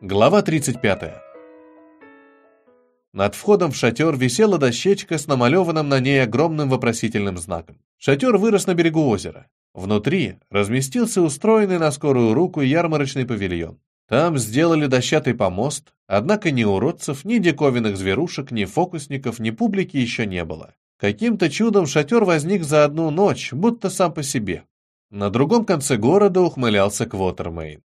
Глава 35. Над входом в шатер висела дощечка с намалеванным на ней огромным вопросительным знаком. Шатер вырос на берегу озера. Внутри разместился устроенный на скорую руку ярмарочный павильон. Там сделали дощатый помост, однако ни уродцев, ни диковинных зверушек, ни фокусников, ни публики еще не было. Каким-то чудом шатер возник за одну ночь, будто сам по себе. На другом конце города ухмылялся Квотермейн.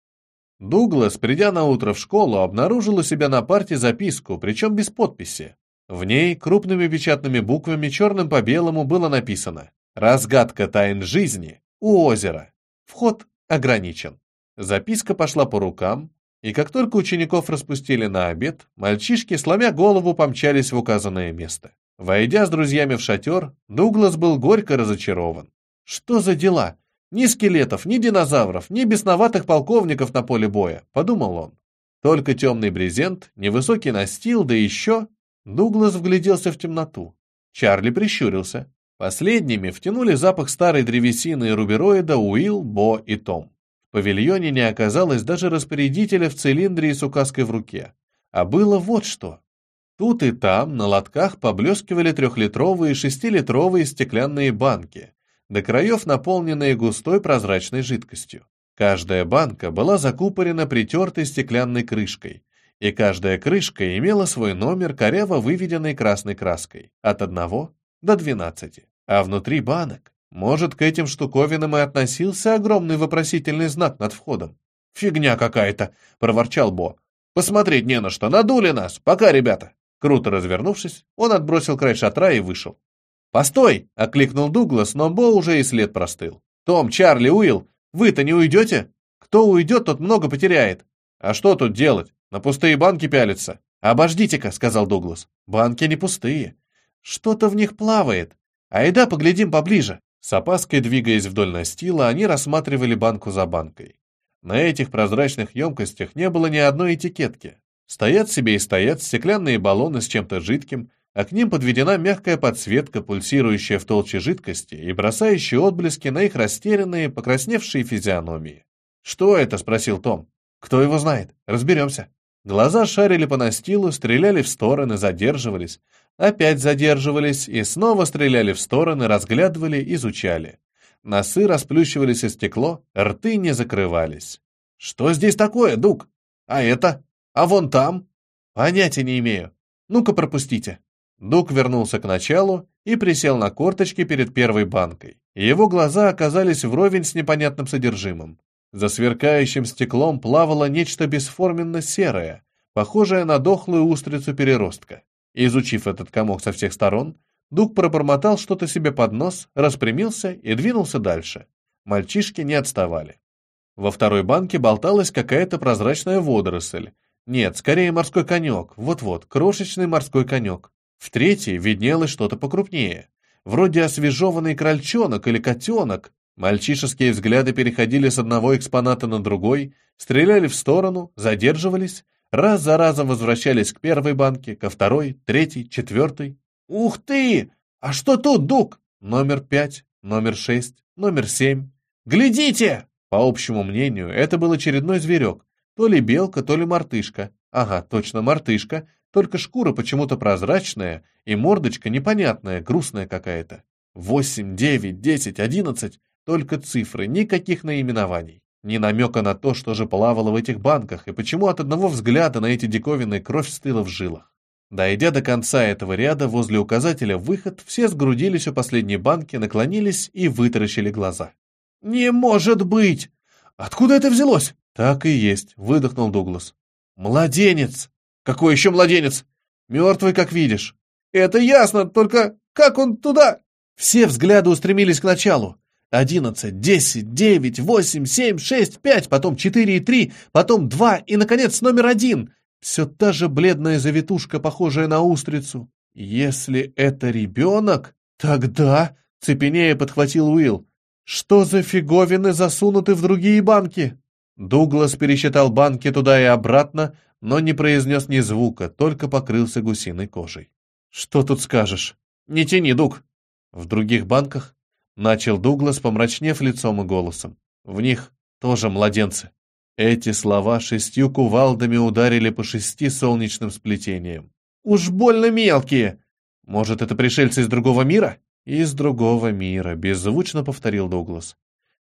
Дуглас, придя на утро в школу, обнаружил у себя на парте записку, причем без подписи. В ней крупными печатными буквами черным по белому было написано «Разгадка тайн жизни у озера. Вход ограничен». Записка пошла по рукам, и как только учеников распустили на обед, мальчишки, сломя голову, помчались в указанное место. Войдя с друзьями в шатер, Дуглас был горько разочарован. Что за дела? Ни скелетов, ни динозавров, ни бесноватых полковников на поле боя, подумал он. Только темный брезент, невысокий настил, да еще... Дуглас вгляделся в темноту. Чарли прищурился. Последними втянули запах старой древесины и рубероида Уилл, Бо и Том. В павильоне не оказалось даже распорядителя в цилиндре и с указкой в руке. А было вот что. Тут и там на лотках поблескивали трехлитровые и шестилитровые стеклянные банки, до краев наполненные густой прозрачной жидкостью. Каждая банка была закупорена притертой стеклянной крышкой, и каждая крышка имела свой номер, коряво выведенной красной краской, от 1 до 12. А внутри банок, может, к этим штуковинам и относился огромный вопросительный знак над входом. «Фигня какая-то!» — проворчал Бо. «Посмотреть не на что, надули нас! Пока, ребята!» Круто развернувшись, он отбросил край шатра и вышел. «Постой!» — окликнул Дуглас, но Бо уже и след простыл. «Том, Чарли, Уилл, вы-то не уйдете? Кто уйдет, тот много потеряет. А что тут делать? На пустые банки пялиться?» «Обождите-ка», — сказал Дуглас. «Банки не пустые. Что-то в них плавает. Айда поглядим поближе». С опаской двигаясь вдоль настила, они рассматривали банку за банкой. На этих прозрачных емкостях не было ни одной этикетки. Стоят себе и стоят стеклянные баллоны с чем-то жидким, а к ним подведена мягкая подсветка, пульсирующая в толще жидкости и бросающая отблески на их растерянные, покрасневшие физиономии. «Что это?» — спросил Том. «Кто его знает? Разберемся». Глаза шарили по настилу, стреляли в стороны, задерживались, опять задерживались и снова стреляли в стороны, разглядывали, изучали. Носы расплющивались и стекло, рты не закрывались. «Что здесь такое, Дук? А это? А вон там?» «Понятия не имею. Ну-ка пропустите». Дук вернулся к началу и присел на корточки перед первой банкой. Его глаза оказались вровень с непонятным содержимым. За сверкающим стеклом плавало нечто бесформенно серое, похожее на дохлую устрицу переростка. Изучив этот комок со всех сторон, Дук пробормотал что-то себе под нос, распрямился и двинулся дальше. Мальчишки не отставали. Во второй банке болталась какая-то прозрачная водоросль. Нет, скорее морской конек, вот-вот, крошечный морской конек. В третьей виднелось что-то покрупнее, вроде освежеванный крольчонок или котенок. Мальчишеские взгляды переходили с одного экспоната на другой, стреляли в сторону, задерживались, раз за разом возвращались к первой банке, ко второй, третьей, четвертой. «Ух ты! А что тут, Дук?» Номер пять, номер шесть, номер семь. «Глядите!» По общему мнению, это был очередной зверек. То ли белка, то ли мартышка. Ага, точно мартышка, только шкура почему-то прозрачная и мордочка непонятная, грустная какая-то. Восемь, девять, десять, одиннадцать — только цифры, никаких наименований. Ни намека на то, что же плавало в этих банках, и почему от одного взгляда на эти диковины кровь стыла в жилах. Дойдя до конца этого ряда, возле указателя «Выход», все сгрудились у последней банки, наклонились и вытаращили глаза. «Не может быть! Откуда это взялось?» «Так и есть», — выдохнул Дуглас. «Младенец!» Какой еще младенец? Мертвый, как видишь. Это ясно, только как он туда? Все взгляды устремились к началу. Одиннадцать, десять, девять, восемь, семь, шесть, пять, потом четыре и три, потом два и, наконец, номер один. Все та же бледная завитушка, похожая на устрицу. Если это ребенок, тогда... Цепенея подхватил Уилл. Что за фиговины засунуты в другие банки? Дуглас пересчитал банки туда и обратно, но не произнес ни звука, только покрылся гусиной кожей. «Что тут скажешь?» «Не тяни, Дуг!» В других банках начал Дуглас, помрачнев лицом и голосом. В них тоже младенцы. Эти слова шестью кувалдами ударили по шести солнечным сплетениям. «Уж больно мелкие! Может, это пришельцы из другого мира?» «Из другого мира», — беззвучно повторил Дуглас.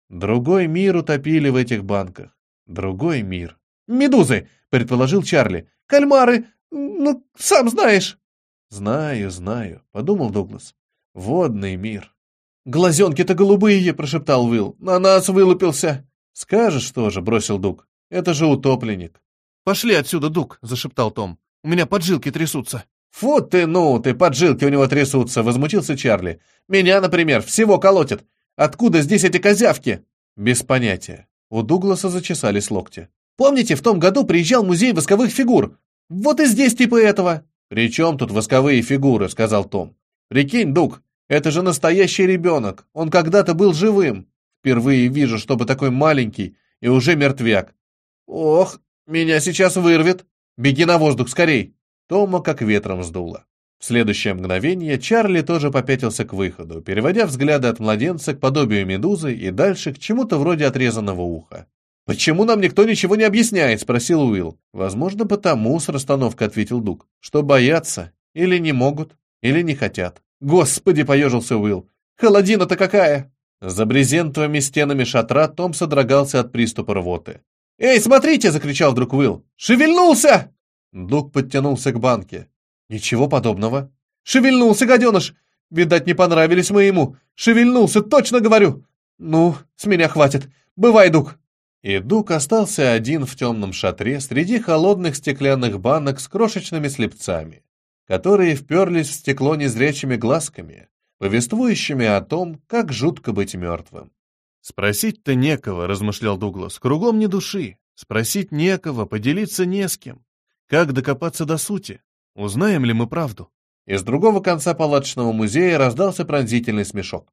«Другой мир утопили в этих банках. Другой мир». «Медузы!» — предположил Чарли. «Кальмары! Ну, сам знаешь!» «Знаю, знаю», — подумал Дуглас. «Водный мир». «Глазенки-то голубые!» — прошептал Уилл. «На нас вылупился!» «Скажешь тоже», — бросил Дуг. «Это же утопленник». «Пошли отсюда, Дуг», — зашептал Том. «У меня поджилки трясутся». «Фу ты, ну, ты, поджилки у него трясутся», — возмутился Чарли. «Меня, например, всего колотит. Откуда здесь эти козявки?» «Без понятия». У Дугласа зачесались локти. «Помните, в том году приезжал музей восковых фигур? Вот и здесь типа этого». «При чем тут восковые фигуры?» — сказал Том. «Прикинь, Дуг, это же настоящий ребенок. Он когда-то был живым. Впервые вижу, чтобы такой маленький и уже мертвяк. Ох, меня сейчас вырвет. Беги на воздух скорей. Тома как ветром сдуло. В следующее мгновение Чарли тоже попятился к выходу, переводя взгляды от младенца к подобию медузы и дальше к чему-то вроде отрезанного уха. «Почему нам никто ничего не объясняет?» — спросил Уилл. «Возможно, потому», — с расстановкой ответил Дуг, «что боятся, или не могут, или не хотят». «Господи!» — поежился Уилл. «Холодина-то какая!» За брезентовыми стенами шатра Том содрогался от приступа рвоты. «Эй, смотрите!» — закричал вдруг Уилл. «Шевельнулся!» Дуг подтянулся к банке. «Ничего подобного». «Шевельнулся, гаденыш! Видать, не понравились мы ему. Шевельнулся, точно говорю! Ну, с меня хватит. Бывай, Дуг!» И Дуг остался один в темном шатре среди холодных стеклянных банок с крошечными слепцами которые вперлись в стекло незрячими глазками, повествующими о том, как жутко быть мертвым. «Спросить-то некого», — размышлял Дуглас, — «кругом не души. Спросить некого, поделиться не с кем. Как докопаться до сути? Узнаем ли мы правду?» Из другого конца палаточного музея раздался пронзительный смешок.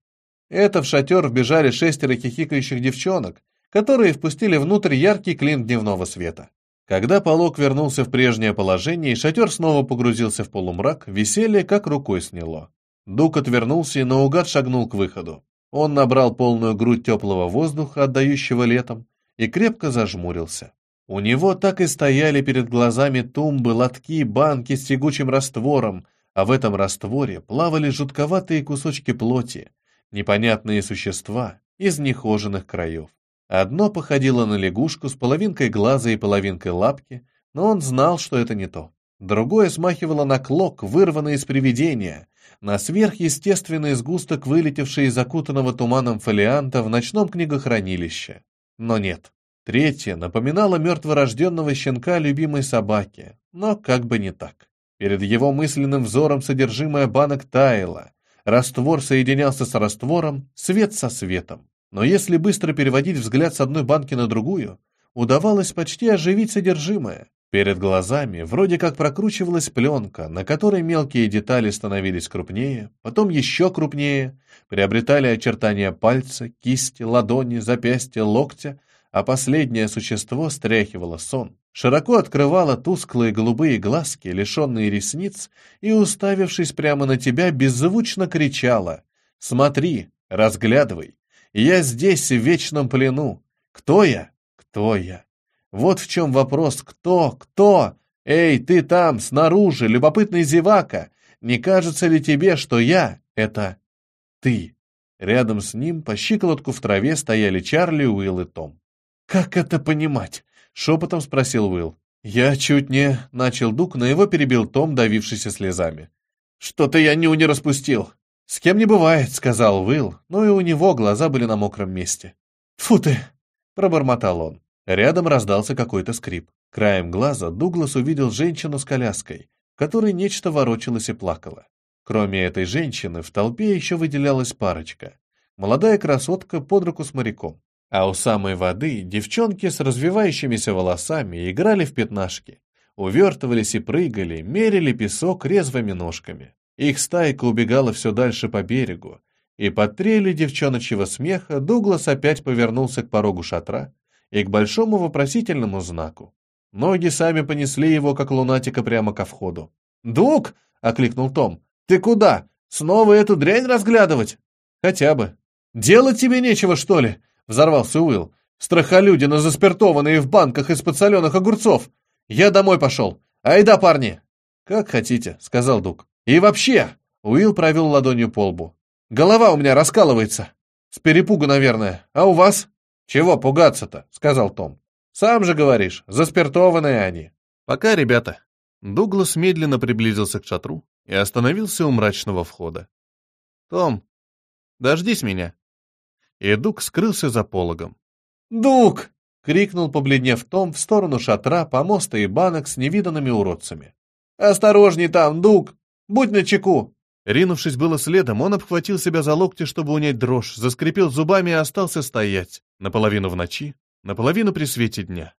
Это в шатер вбежали шестеро хихикающих девчонок, которые впустили внутрь яркий клин дневного света. Когда полог вернулся в прежнее положение и шатер снова погрузился в полумрак, веселье как рукой сняло. Дук отвернулся и наугад шагнул к выходу. Он набрал полную грудь теплого воздуха, отдающего летом, и крепко зажмурился. У него так и стояли перед глазами тумбы, лотки, банки с тягучим раствором, а в этом растворе плавали жутковатые кусочки плоти, непонятные существа из нехоженных краев. Одно походило на лягушку с половинкой глаза и половинкой лапки, но он знал, что это не то. Другое смахивало на клок, вырванный из привидения, на сверхъестественный сгусток, вылетевший из закутанного туманом фолианта в ночном книгохранилище. Но нет. Третье напоминало мертворожденного щенка любимой собаки, но как бы не так. Перед его мысленным взором содержимое банок таяло, раствор соединялся с раствором, свет со светом. Но если быстро переводить взгляд с одной банки на другую, удавалось почти оживить содержимое. Перед глазами вроде как прокручивалась пленка, на которой мелкие детали становились крупнее, потом еще крупнее, приобретали очертания пальца, кисти, ладони, запястья, локтя, а последнее существо стряхивало сон, широко открывало тусклые голубые глазки, лишенные ресниц, и, уставившись прямо на тебя, беззвучно кричала «Смотри, разглядывай, я здесь, в вечном плену. Кто я? Кто я? Вот в чем вопрос. Кто? Кто? Эй, ты там, снаружи, любопытный зевака. Не кажется ли тебе, что я — это ты? Рядом с ним по щиколотку в траве стояли Чарли, Уилл и Том. «Как это понимать?» — шепотом спросил Уилл. «Я чуть не...» — начал Дук, но его перебил Том, давившийся слезами. «Что-то я ню не распустил. «С кем не бывает», — сказал Уилл, но и у него глаза были на мокром месте. «Фу ты!» — пробормотал он. Рядом раздался какой-то скрип. Краем глаза Дуглас увидел женщину с коляской, в которой нечто ворочалось и плакало. Кроме этой женщины, в толпе еще выделялась парочка. Молодая красотка под руку с моряком. А у самой воды девчонки с развивающимися волосами играли в пятнашки. Увертывались и прыгали, мерили песок резвыми ножками. Их стайка убегала все дальше по берегу, и под трели девчоночьего смеха Дуглас опять повернулся к порогу шатра и к большому вопросительному знаку. Ноги сами понесли его, как лунатика, прямо ко входу. «Дуг!» — окликнул Том. «Ты куда? Снова эту дрянь разглядывать?» «Хотя бы». «Делать тебе нечего, что ли?» — взорвался Уилл. Страхолюдина заспиртованные в банках из-под соленых огурцов. Я домой пошел. Айда, парни!» «Как хотите», — сказал Дуг. «И вообще!» — Уилл провел ладонью по лбу. «Голова у меня раскалывается. С перепугу, наверное. А у вас?» «Чего пугаться-то?» — сказал Том. «Сам же говоришь, заспиртованные они». «Пока, ребята». Дуглас медленно приблизился к шатру и остановился у мрачного входа. «Том, дождись меня». И Дуг скрылся за пологом. «Дуг!» — крикнул, побледнев Том в сторону шатра, помоста и банок с невиданными уродцами. «Осторожней там, Дуг! Будь начеку!» Ринувшись было следом, он обхватил себя за локти, чтобы унять дрожь, заскрипел зубами и остался стоять, наполовину в ночи, наполовину при свете дня.